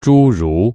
诸如